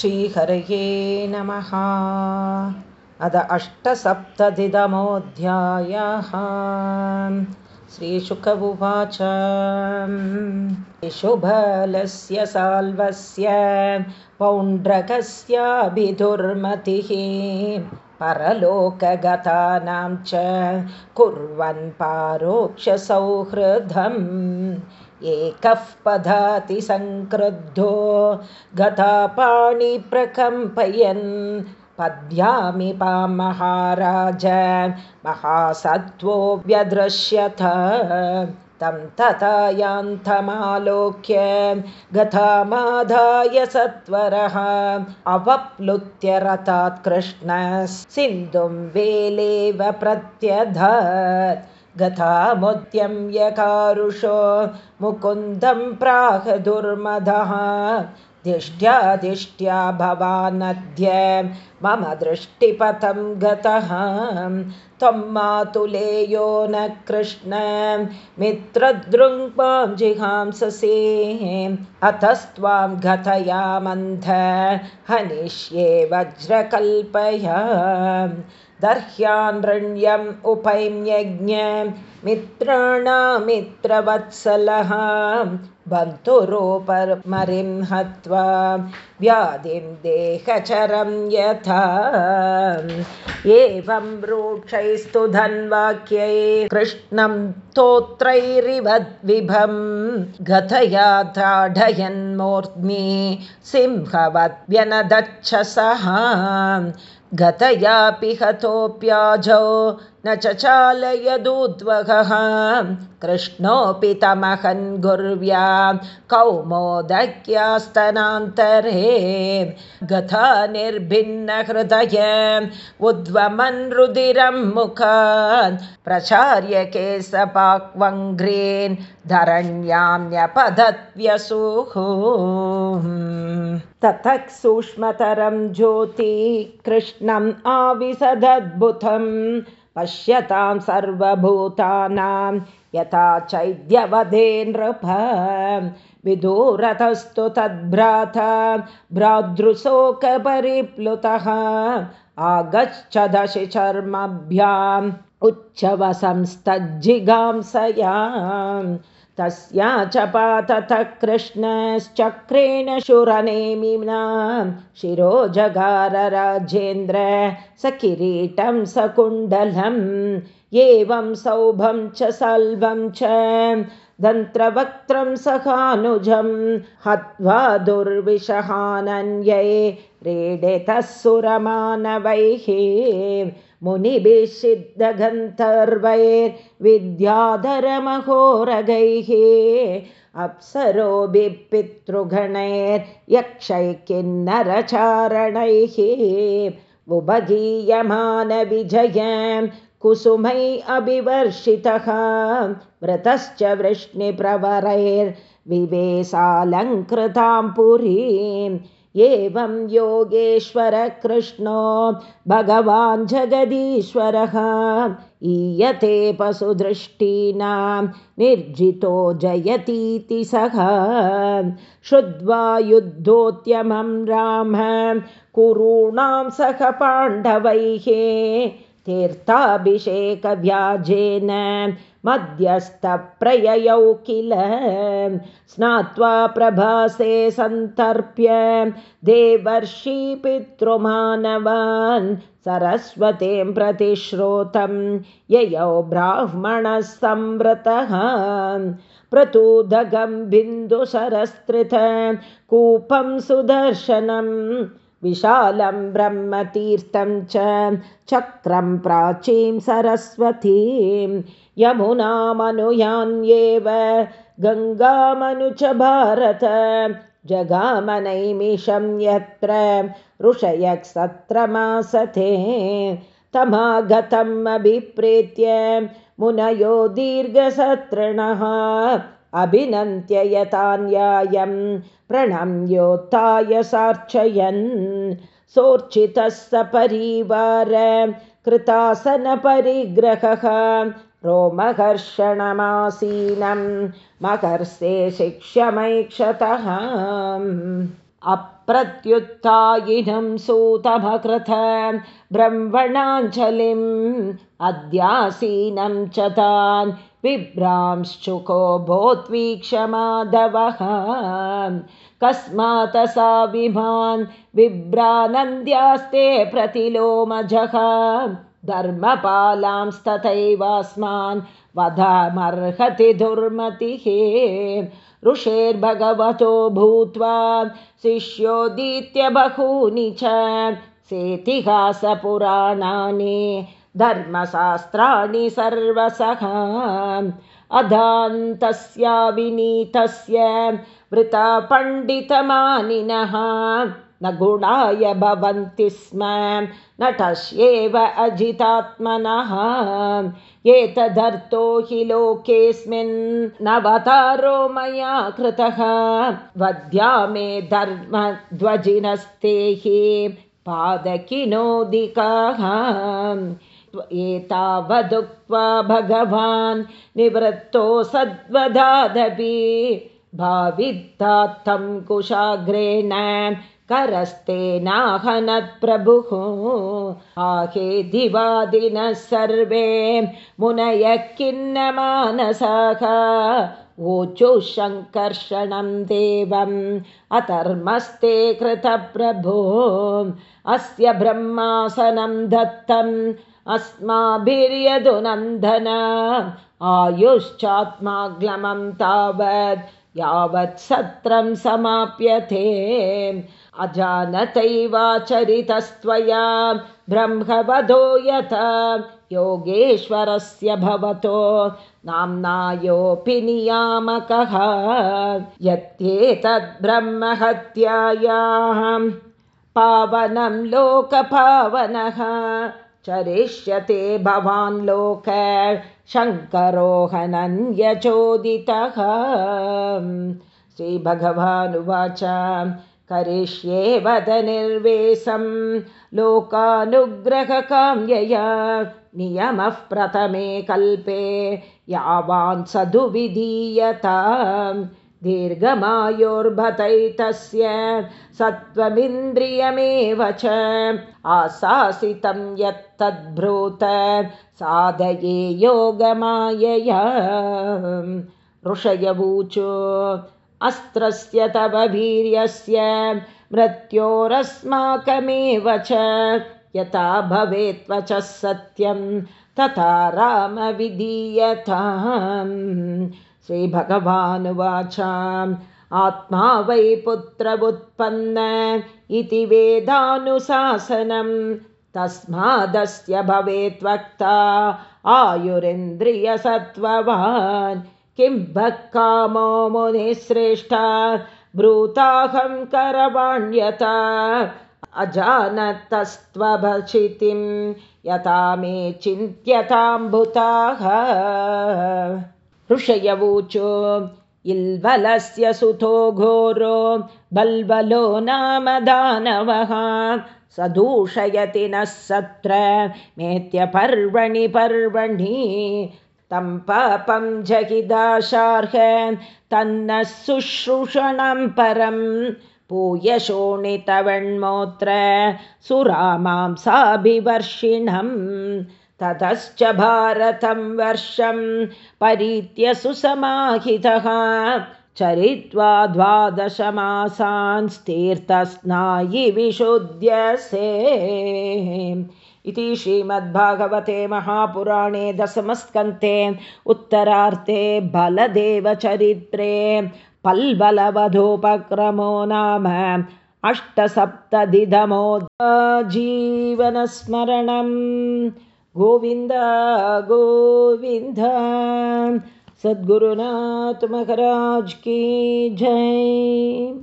श्रीहरये नमः। अद अष्टसप्ततितमोऽध्यायः। श्रीशुक उवाच शुभलस्य साल्वस्य पौण्ड्रकस्याभिधुर्मतिः परलोकगतानां च कुर्वन् पारोक्षसौहृदम् एकः पदाति सङ्क्रुद्धो गतापाणिप्रकम्पयन् पद्यामि महाराज महासत्त्वो व्यदृश्यथ। तं तथा यान्तमालोक्य गतामाधाय सत्वरः। अवप्लुत्य रथात् कृष्णः। सिन्धुं वेलेव प्रत्यधत् गतामुद्यं यकारुषो मुकुन्दं प्राह दुर्मदः। दिष्ट्या दिष्ट्या भवानद्य मम दृष्टिपथं गतः त्वं मातुलेयो न कृष्ण। मित्रदृङ्पां जिहांससे अतस्त्वां गतयामन्ध हनिष्ये वज्रकल्पया। दर्ह्यानृण्यम् उपैम्यज्ञ। मित्राणामित्रवत्सलः बन्तुरोपमरिं हत्वा व्याधिं देहचरं यथा। एवं वृक्षैस्तु धन्वाक्यै कृष्णं स्तोत्रैरिवद्विभं गतया ताडयन्मूर्ध्नि सिंहवद्व्यनदच्छसः। गतयापि हतोऽप्याजौ न च चालयदूद्वहः कृष्णोऽपि तमहन् गुर्व्या कौमोदक्यास्तनान्तरे। गता निर्भिन्नहृदय उद्वमन् रुदिरं मुखान् प्रचार्य केशपाक्वङ्घ्रीन् धरण्याम्यपदत्यसुः ततः सूक्ष्मतरं ज्योति कृष्णम् आविशदद्भुतं पश्यतां सर्वभूतानां यथा चैद्यवधे नृप। विदूरतस्तु तद्भ्राता भ्रातृशोकपरिप्लुतः। आगच्छदशि चर्मभ्याम् उच्चवसंस्तज्जिगांसया तस्या च पाततः कृष्णश्चक्रेण शुरनेमिना। शिरो जगारराजेन्द्र स किरीटं स कुण्डलम् एवं सौभं च सल्भं च दन्त्रवक्त्रं सखानुजं हत्वा दुर्विषहानन्यै रेडेतः सुरमानवैः मुनिभिषिद्धगन्धर्वैर्विद्याधरमहोरगैः अप्सरोभिः पितृगणैर्यक्षैः किन्नरचारणैः उभगीयमानविजयं कुसुमै अभिवर्षितः व्रतश्च वृष्णिप्रवरैर्विवेशालङ्कृतां पुरीम् एवं योगेश्वरकृष्णो भगवान् जगदीश्वरः ईयते पशुदृष्टीनां निर्जितो जयतीति सः श्रुत्वा युद्धोद्यमं राम कुरूणां सह पाण्डवैः तीर्थाभिषेकव्याजेन मध्यस्थप्रययौ किल? स्नात्वा प्रभासे सन्तर्प्य देवर्षि पितृमानवान् सरस्वतीं प्रतिश्रोतं ययौ ब्राह्मणः संवृतः प्रतुदगं बिन्दुसरस्त्रित कूपं सुदर्शनम् विशालं ब्रह्मतीर्थं च चक्रं प्राचीं सरस्वतीं। यमुनामनुयान्येव गङ्गामनु च भारत। जगामनैमिषं यत्र ऋषयः सत्रमासते तमागतम् अभिप्रेत्य मुनयो दीर्घसत्रणः अभिनन्त्य यतान्यायं प्रणम्योत्थाय सार्चयन्। सोर्चितः सपरिवार कृतासनपरिग्रहः। रोमहर्षणमासीनं महर्षे शिक्ष्यमैक्षतः। प्रत्युत्थायिनं सूतमकृत ब्रह्मणाञ्जलिम् अद्यासीनं च तान् विभ्रांश्चुको भोत्वीक्षमाधवः कस्मात् सा विभान् विभ्रानन्द्यास्ते प्रतिलोमजः। धर्मपालांस्तथैवास्मान् वधमर्हति दुर्मतिः। ऋषेर्भगवतो भूत्वा शिष्योदीत्य बहूनि च सेतिहासपुराणानि धर्मशास्त्राणि सर्वसः अधान्तस्य विनीतस्य वृतपण्डितमानिनः न गुणाय भवन्ति स्म नटस्येव अजितात्मनः। एतदर्थो हि लोकेऽस्मिन् नवतारो मया कृतः। वद्या मे धर्मध्वजिनस्ते हि पादकिनोदिकाः एतावदुक्त्वा भगवान् निवृत्तो सद्वदादपि भावित्तात्थं कुशाग्रेण करस्तेनाहनत्प्रभुः आहे दिवादिनः सर्वे मुनयः खिन्नमानसाः ऊचुः शङ्कर्षणं देवम् अतर्मस्ते कृतप्रभो। अस्य ब्रह्मासनं दत्तम् अस्माभिर्यदुनन्दन। आयुश्चात्माग्लमं तावत् यावत् सत्रं समाप्यते। अजानतैवाचरितस्त्वया ब्रह्मवधो यत। योगेश्वरस्य भवतो नाम्नायोऽपि नियामकः। यत्येतद्ब्रह्महत्यायाः पावनं लोकपावनः चरिष्यते भवान् लोक शङ्करोहनन्यचोदितः श्रीभगवानुवाच करिष्ये वदनिर्वेशं लोकानुग्रहकाम्यया नियमः प्रथमे कल्पे यावान् सधुविधीयता दीर्घमायोर्भतैतस्य सत्त्वमिन्द्रियमेव च आशासितं यत्तद्भ्रूत साधये योगमायया। ऋषयवूचो अस्त्रस्य तव वीर्यस्य मृत्योरस्माकमेव च यथा भवेत्वचः सत्यं तथा रामविधीयताम् श्रीभगवानुवाच आत्मा वै पुत्रवुत्पन्न इति वेदानुशासनं तस्मादस्य भवेत् वक्ता आयुरिन्द्रियसत्त्ववान्। किं भक्कामो मुनिश्रेष्ठा ब्रूताहं करवाण्यता अजानतस्त्वभचितिं यथा मे चिन्त्यताम्बुताः ऋषयवूचो इल्बलस्य सुतो घोरो बल्बलो नाम दानवः सदूषयति नः सत्र मेत्यपर्वणि पर्वणि तं पापं जगिदाशार्ह तन्नः शुश्रूषणं परं पूयशोणितवण्मोत्र सुरामांसाभिवर्षिणम् ततश्च भारतं वर्षं परीत्य सुसमाहितः। चरित्वा द्वादशमासांस्तीर्थस्नायिविशुध्यसे इति श्रीमद्भागवते महापुराणे दशमस्कन्ते उत्तरार्थे बलदेवचरित्रे पल्बलवधोपक्रमो नाम अष्टसप्ततितमो जीवनस्मरणम् गोविन्द गोविन्द। सद्गुरुनाथ महाराज की जय